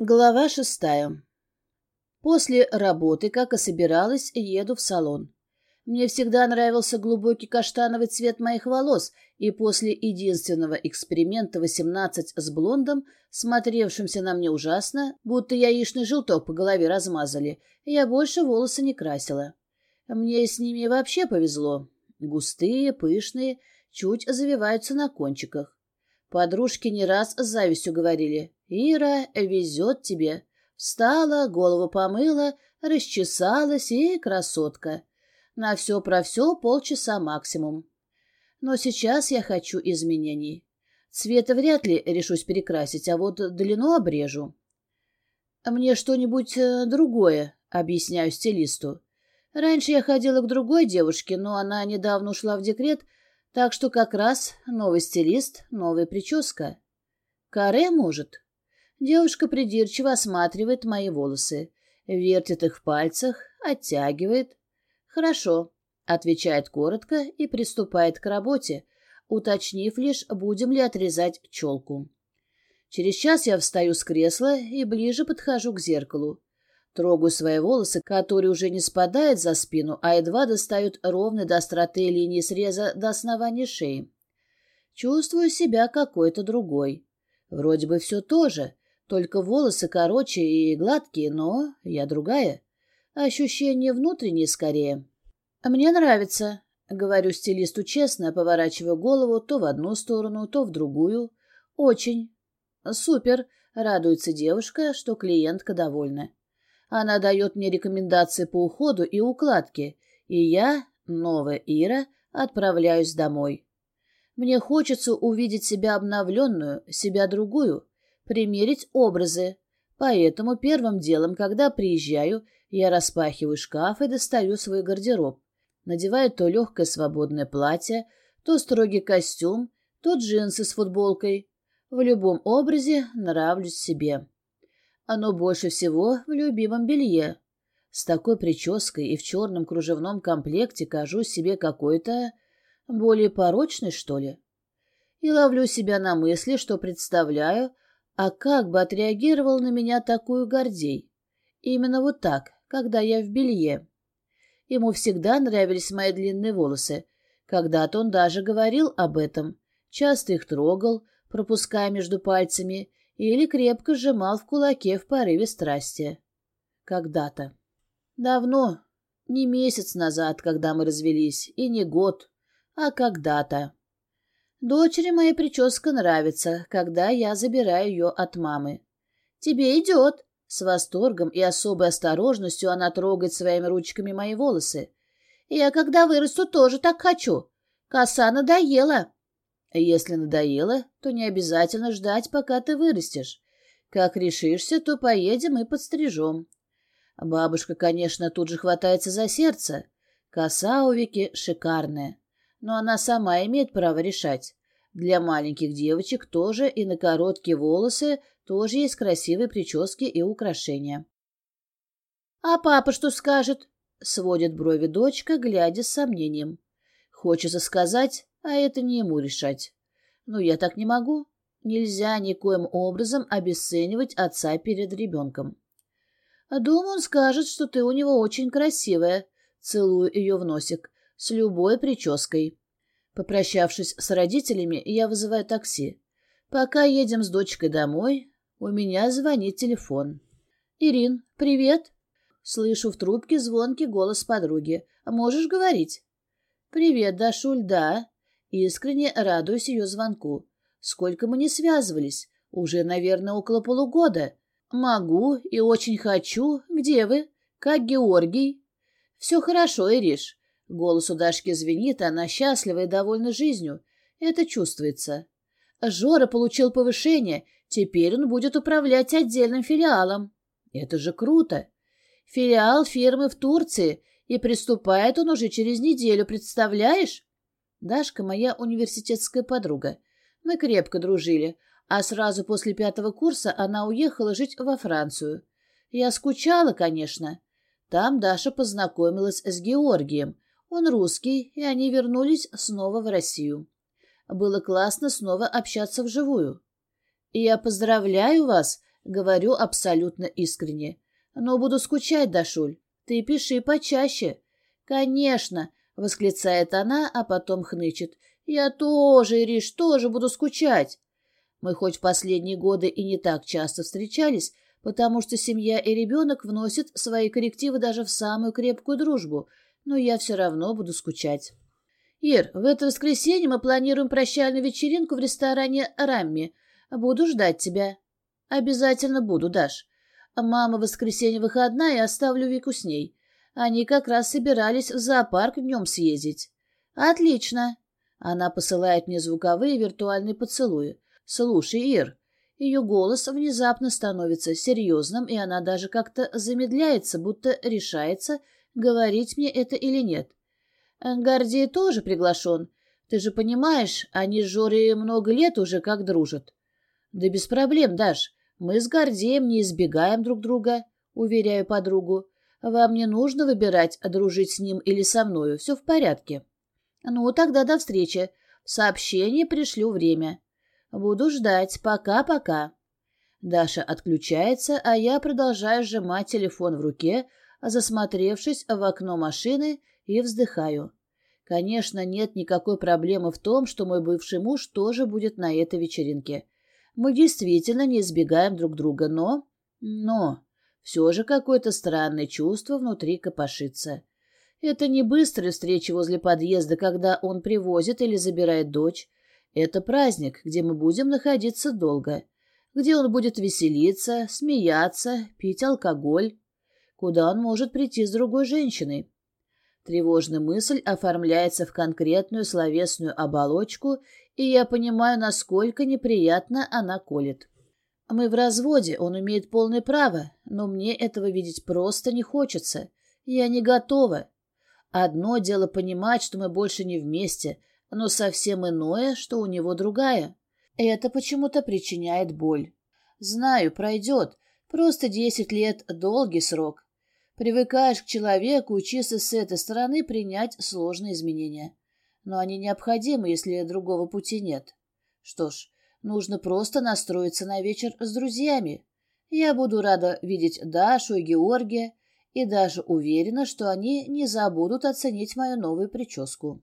Глава шестая. После работы, как и собиралась, еду в салон. Мне всегда нравился глубокий каштановый цвет моих волос, и после единственного эксперимента 18 с блондом, смотревшимся на мне ужасно, будто яичный желток по голове размазали, я больше волосы не красила. Мне с ними вообще повезло. Густые, пышные, чуть завиваются на кончиках. Подружки не раз с завистью говорили «Ира, везет тебе». Встала, голову помыла, расчесалась и красотка. На все про все полчаса максимум. Но сейчас я хочу изменений. Цвета вряд ли решусь перекрасить, а вот длину обрежу. Мне что-нибудь э, другое, объясняю стилисту. Раньше я ходила к другой девушке, но она недавно ушла в декрет, так что как раз новый стилист, новая прическа. Каре, может? Девушка придирчиво осматривает мои волосы, вертит их в пальцах, оттягивает. «Хорошо», — отвечает коротко и приступает к работе, уточнив лишь, будем ли отрезать челку. Через час я встаю с кресла и ближе подхожу к зеркалу. Трогаю свои волосы, которые уже не спадают за спину, а едва достают ровно до остроты линии среза до основания шеи. Чувствую себя какой-то другой. Вроде бы все то же, только волосы короче и гладкие, но я другая. Ощущение внутреннее скорее. «Мне нравится», — говорю стилисту честно, поворачивая голову то в одну сторону, то в другую. «Очень». «Супер», — радуется девушка, что клиентка довольна. Она дает мне рекомендации по уходу и укладке, и я, новая Ира, отправляюсь домой. Мне хочется увидеть себя обновленную, себя другую, примерить образы. Поэтому первым делом, когда приезжаю, я распахиваю шкаф и достаю свой гардероб. Надеваю то легкое свободное платье, то строгий костюм, то джинсы с футболкой. В любом образе нравлюсь себе. Оно больше всего в любимом белье. С такой прической и в черном кружевном комплекте кажусь себе какой-то более порочной, что ли. И ловлю себя на мысли, что представляю, а как бы отреагировал на меня такую Гордей. Именно вот так, когда я в белье. Ему всегда нравились мои длинные волосы. Когда-то он даже говорил об этом. Часто их трогал, пропуская между пальцами, или крепко сжимал в кулаке в порыве страсти. Когда-то. Давно. Не месяц назад, когда мы развелись, и не год, а когда-то. Дочери моей прическа нравится, когда я забираю ее от мамы. «Тебе идет!» С восторгом и особой осторожностью она трогает своими ручками мои волосы. «Я, когда вырасту, тоже так хочу. Коса надоела. Если надоело, то не обязательно ждать, пока ты вырастешь. Как решишься, то поедем и подстрижем. Бабушка, конечно, тут же хватается за сердце. Коса у Вики шикарная, но она сама имеет право решать. Для маленьких девочек тоже и на короткие волосы тоже есть красивые прически и украшения. «А папа что скажет?» — сводит брови дочка, глядя с сомнением. Хочется сказать, а это не ему решать. Но я так не могу. Нельзя никоим образом обесценивать отца перед ребенком. Думаю, он скажет, что ты у него очень красивая. Целую ее в носик. С любой прической. Попрощавшись с родителями, я вызываю такси. Пока едем с дочкой домой, у меня звонит телефон. «Ирин, привет!» Слышу в трубке звонкий голос подруги. «Можешь говорить?» «Привет, Дашуль, да». Искренне радуюсь ее звонку. Сколько мы не связывались? Уже, наверное, около полугода. Могу и очень хочу. Где вы? Как Георгий? Все хорошо, Ириш. Голос у Дашки звенит, она счастлива и довольна жизнью. Это чувствуется. Жора получил повышение. Теперь он будет управлять отдельным филиалом. Это же круто. Филиал фирмы в Турции — и приступает он уже через неделю, представляешь? Дашка моя университетская подруга. Мы крепко дружили, а сразу после пятого курса она уехала жить во Францию. Я скучала, конечно. Там Даша познакомилась с Георгием. Он русский, и они вернулись снова в Россию. Было классно снова общаться вживую. «Я поздравляю вас», — Говорю абсолютно искренне. Но буду скучать, Дашуль. Ты пиши почаще. Конечно, восклицает она, а потом хнычет. Я тоже, Ириш, тоже буду скучать. Мы хоть в последние годы и не так часто встречались, потому что семья и ребенок вносят свои коррективы даже в самую крепкую дружбу, но я все равно буду скучать. Ир, в это воскресенье мы планируем прощальную вечеринку в ресторане «Рамми». Буду ждать тебя. Обязательно буду, Даш. Мама в воскресенье выходная, оставлю Вику с ней. Они как раз собирались в зоопарк днем съездить. Отлично. Она посылает мне звуковые виртуальные поцелуи. Слушай, Ир, ее голос внезапно становится серьезным, и она даже как-то замедляется, будто решается, говорить мне это или нет. Гордей тоже приглашен. Ты же понимаешь, они с Жорой много лет уже как дружат. Да без проблем, Даш. Мы с Гордеем не избегаем друг друга, уверяю подругу. Вам не нужно выбирать, дружить с ним или со мною. Все в порядке. Ну, тогда до встречи. Сообщение пришлю время. Буду ждать. Пока-пока. Даша отключается, а я продолжаю сжимать телефон в руке, засмотревшись в окно машины и вздыхаю. Конечно, нет никакой проблемы в том, что мой бывший муж тоже будет на этой вечеринке. Мы действительно не избегаем друг друга, но... Но... Все же какое-то странное чувство внутри копошится. Это не быстрая встреча возле подъезда, когда он привозит или забирает дочь. Это праздник, где мы будем находиться долго, где он будет веселиться, смеяться, пить алкоголь, куда он может прийти с другой женщиной. Тревожная мысль оформляется в конкретную словесную оболочку, и я понимаю, насколько неприятно она колет. Мы в разводе, он имеет полное право, но мне этого видеть просто не хочется. Я не готова. Одно дело понимать, что мы больше не вместе, но совсем иное, что у него другая. Это почему-то причиняет боль. Знаю, пройдет. Просто десять лет — долгий срок. Привыкаешь к человеку, учиться с этой стороны принять сложные изменения. Но они необходимы, если другого пути нет. Что ж, нужно просто настроиться на вечер с друзьями. Я буду рада видеть Дашу и Георгия, и даже уверена, что они не забудут оценить мою новую прическу.